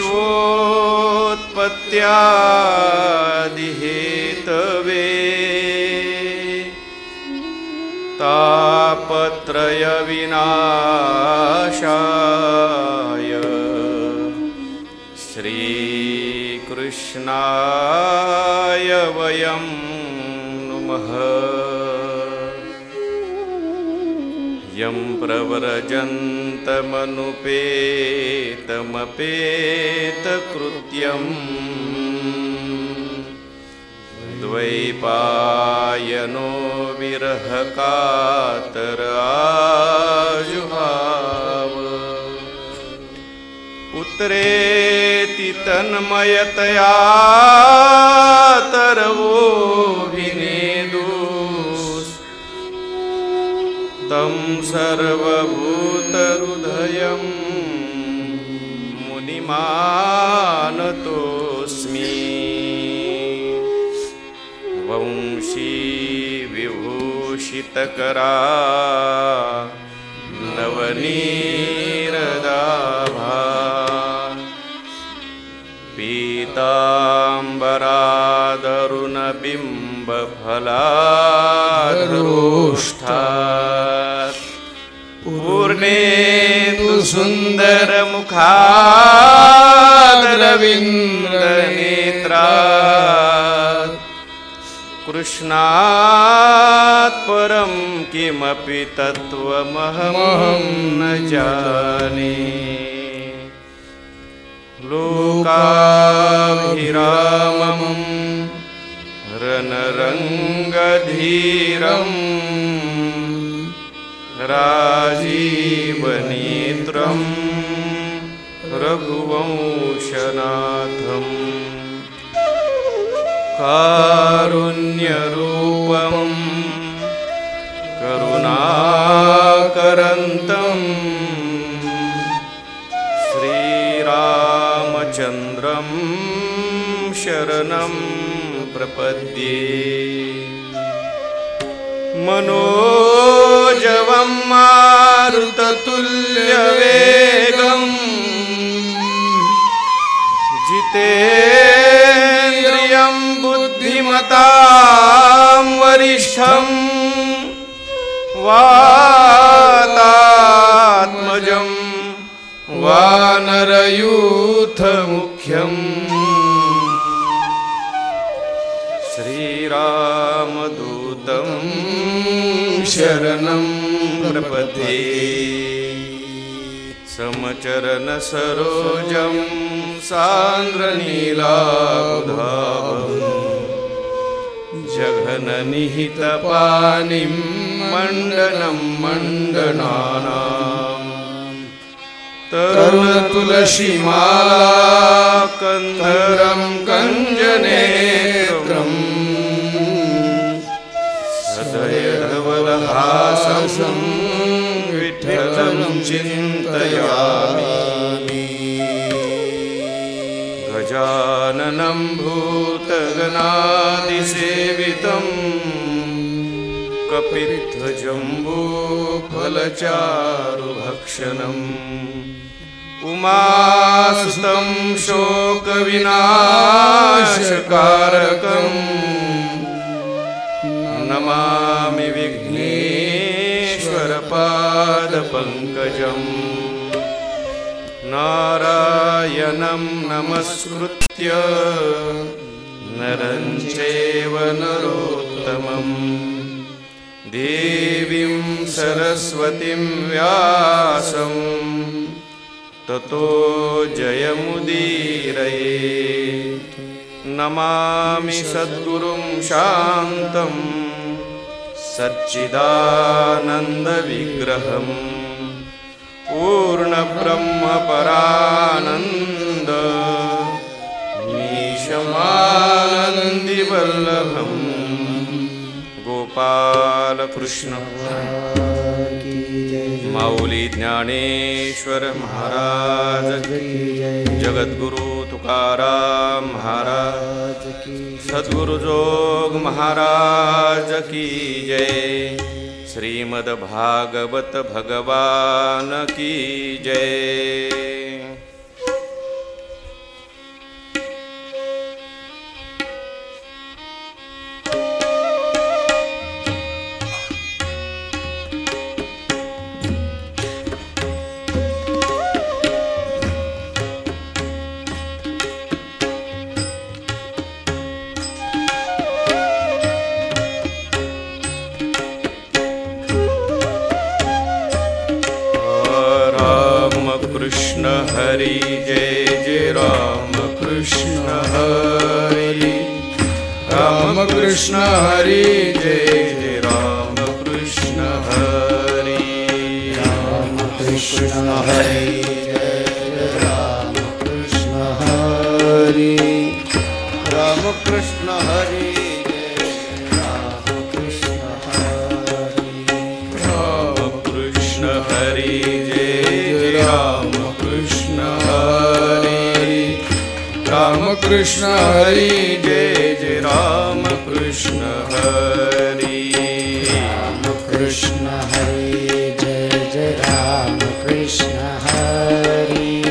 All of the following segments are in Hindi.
विश्वोत्पत्त्यादिहेतवे तापत्रयविनाशाय। श्रीकृष्णाय वयं नुमः। यं प्रव्रजन्तमनुपेतमपेतकृत्यम् द्वैपायनो विरहकातराजुहाव पुत्रेति तन्मयतया तरवोऽभिनेदु तं सर्वभूतहृदयं मुनिमानतोऽस्मि। वंशी विभूषितकरा नवनीरदाभा। पीताम्बरादरुणबिम्बफलादरोष्ठा पूर्णेन्दु सुन्दरमुखादरविन्द्रनेत्रा कृष्णात् परं किमपि तत्त्वमहमहं न जाने। लोकाभिरामं रणरङ्गधीरम् रघुवंशनाथम्। कारुण्यरूपं करुणाकरन्तम् श्रीरामचन्द्रं शरणं प्रपद्ये। मनोजवं मारुततुल्यवेगम् जितेन्द्रियं बुद्धिमतां वरिष्ठं वातात्मजं वानरयूथमुख्यम् श्रीरामदूतं शरणं प्रपथे समचरणसरोजं सान्द्रनीलाधावम् जघननिहितपानिं मण्डनं मण्डनानाम् तरुणतुलसीमाला कन्धरं कञ्जनेत्रम् सदयधवलहासं विठ्ठलं चिन्तयामि गजाननं भूतगणादिसेवितम् कपित्थजम्बूफलचारुभक्षणम्। उमासुतं शोकविनाशकारकम्। नमामि विघ्नेश्वरपादपङ्कजम्। नारायणं नमस्कृत्य नरं चैव नरोत्तमम् देवीं सरस्वतीं व्यासं ततो जयमुदीरये। नमामि सद्गुरुं शान्तं सच्चिदानन्दविग्रहम् पूर्णब्रह्मपरानन्द। मीशमानन्दिवल्लभम् गोपालकृष्ण। माऊली ज्ञानेश्वर महाराज जगद्गुरु तुकाराम महाराज सद्गुरु जोग महाराज की जय श्रीमद्भागवत भगवान की जय। કૃષ્ણ હરે રામ કૃષ્ણ હરે જય જય રામ કૃષ્ણ હરે. રામ કૃષ્ણ હરે જય રામ કૃષ્ણ હરે. રામ કૃષ્ણ હરે. કૃષ્ણ હરિ જય જય રામ કૃષ્ણ હરિ. રામ કૃષ્ણ હરિ જય જય રામ કૃષ્ણ હરિ.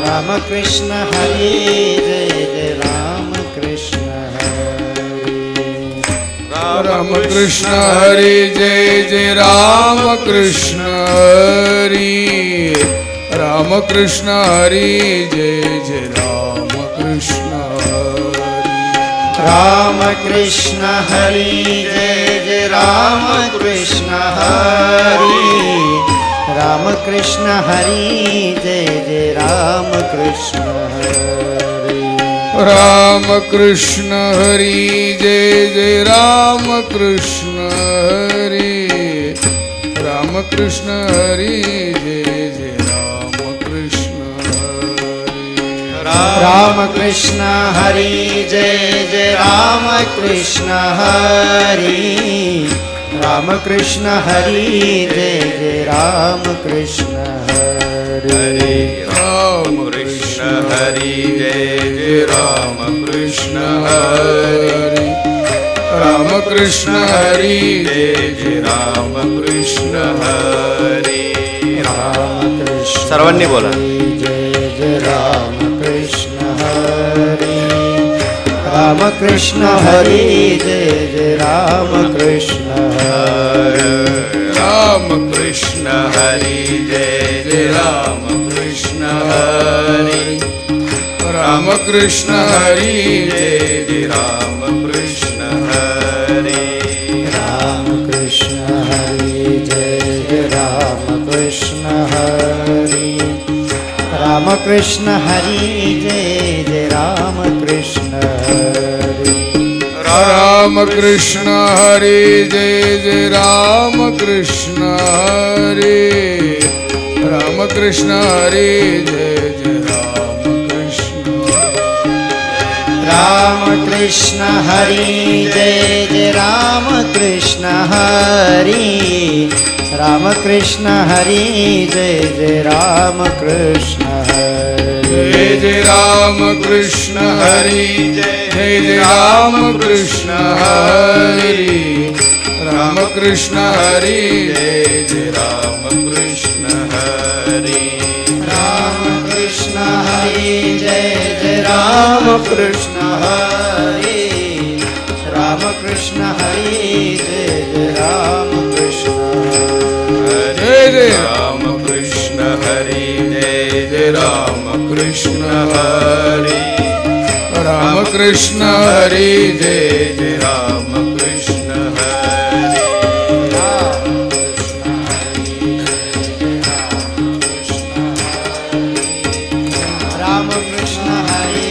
રામ કૃષ્ણ હરિ જય જય રામ કૃષ્ણ હરિ. રામ કૃષ્ણ હરિ જય જય રામ કૃષ્ણ હરિ. રામ કૃષ્ણ હરિ જય कृष्ण हरि जय जय राम कृष्ण हरि राम कृष्ण हरि जय जय राम कृष्ण हरि राम कृष्ण हरि जय जय राम कृष्ण हरि राम कृष्ण हरि जय जय राम कृष्ण हरि जय जय राम कृष्ण हरि। राम कृष्ण हरि जय जय राम कृष्ण हरि राम कृष्ण हरि जय जय राम कृष्ण हरि। राम कृष्ण हरि जय जय राम कृष्ण हरि। राम कृष्ण सर्वांनी बोला। जय जय राम રામ કૃષ્ણ હરે જય જય રામ કૃષ્ણ રામ કૃષ્ણ હરે જય જય રામ કૃષ્ણ હરે. રામ કૃષ્ણ હરે જય જય રામ કૃષ્ણ कृष्ण हरि जय जय राम कृष्ण हरि राम कृष्ण हरि जय जय राम कृष्ण हरि। राम कृष्ण हरि जय जय राम कृष्ण राम कृष्ण हरि जय जय राम कृष्ण हरि। राम कृष्ण हरि जय जय राम कृष्ण જય જય રામ કૃષ્ણ હરી જય જય રામ કૃષ્ણ હરી રામ કૃષ્ણ હરી જય જય રામ કૃષ્ણ હરી રામ કૃષ્ણ હરી જય જય રામ કૃષ્ણ હરી રામ કૃષ્ણ હરી જય જય રામ કૃષ્ણ હરે જય રામ કૃષ્ણ હરી રામ કૃષ્ણ હરે રામ કૃષ્ણ હરે જય જય રામ કૃષ્ણ હરે. રામ કૃષ્ણ હરે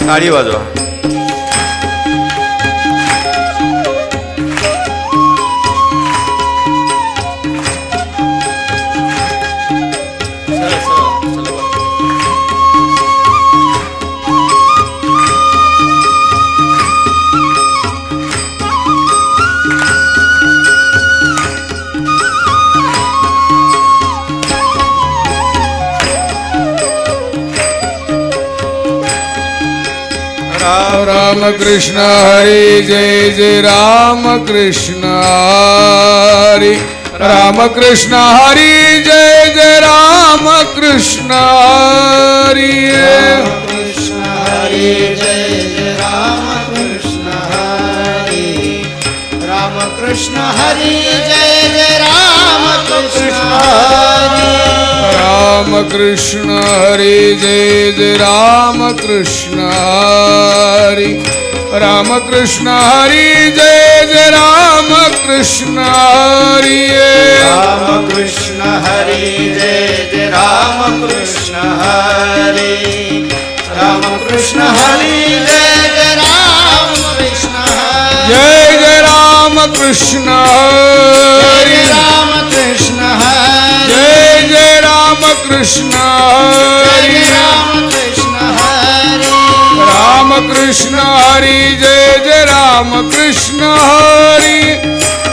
તાળી વાજવા राम राम कृष्ण हरि, जय जय राम कृष्ण हरि। राम कृष्ण हरि, जय जय राम कृष्ण हरि। कृष्ण हरि, जय जय राम कृष्ण हरि। राम कृष्ण हरि, जय जय राम कृष्ण हरि। राम कृष्ण हरि जय जय राम कृष्ण हरि राम कृष्ण हरि जय जय राम कृष्ण हरि राम कृष्ण हरि जय जय राम कृष्ण हरि राम कृष्ण हरि जय जय राम कृष्ण हरि जय जय राम कृष्ण हरि राम कृष्ण हरि कृष्ण हरि। राम कृष्ण हरि। राम कृष्ण हरि जय जय राम कृष्ण हरि।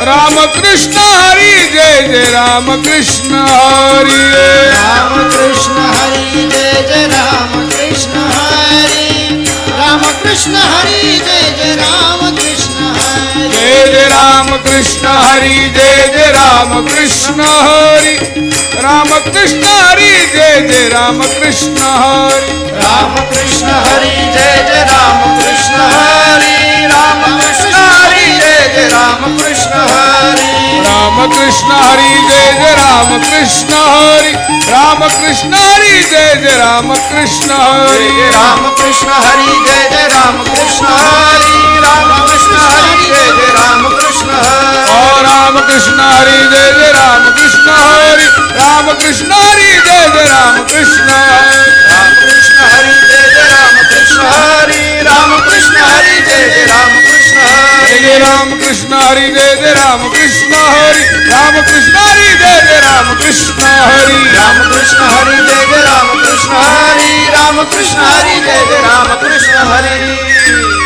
राम कृष्ण हरि जय जय राम कृष्ण हरि। राम कृष्ण हरि जय जय राम कृष्ण हरि। राम कृष्ण हरि जय जय राम कृष्ण जय जय राम कृष्ण हरि, जय जय राम कृष्ण हरि। राम कृष्ण हरि, जय जय राम कृष्ण हरि। राम कृष्ण हरि जय राम कृष्ण हरि राम कृष्ण हरि जय जय राम कृष्ण हरि राम कृष्ण हरि जय जय राम कृष्ण हरि राम कृष्ण हरि जय जय राम कृष्ण हरि राम कृष्ण हरि जय जय राम कृष्ण हरि और राम कृष्ण हरि जय जय राम कृष्ण हरि राम कृष्ण हरि जय जय राम कृष्ण हरि राम कृष्ण हरि जय जय राम कृष्ण हरि राम कृष्ण हरि जय जय राम कृष्ण जय राम कृष्ण हरि जय जय राम कृष्ण हरि राम कृष्ण हरि जय जय राम कृष्ण हरि राम कृष्ण हरि जय जय राम कृष्ण हरि राम कृष्ण हरि जय जय राम कृष्ण हरि।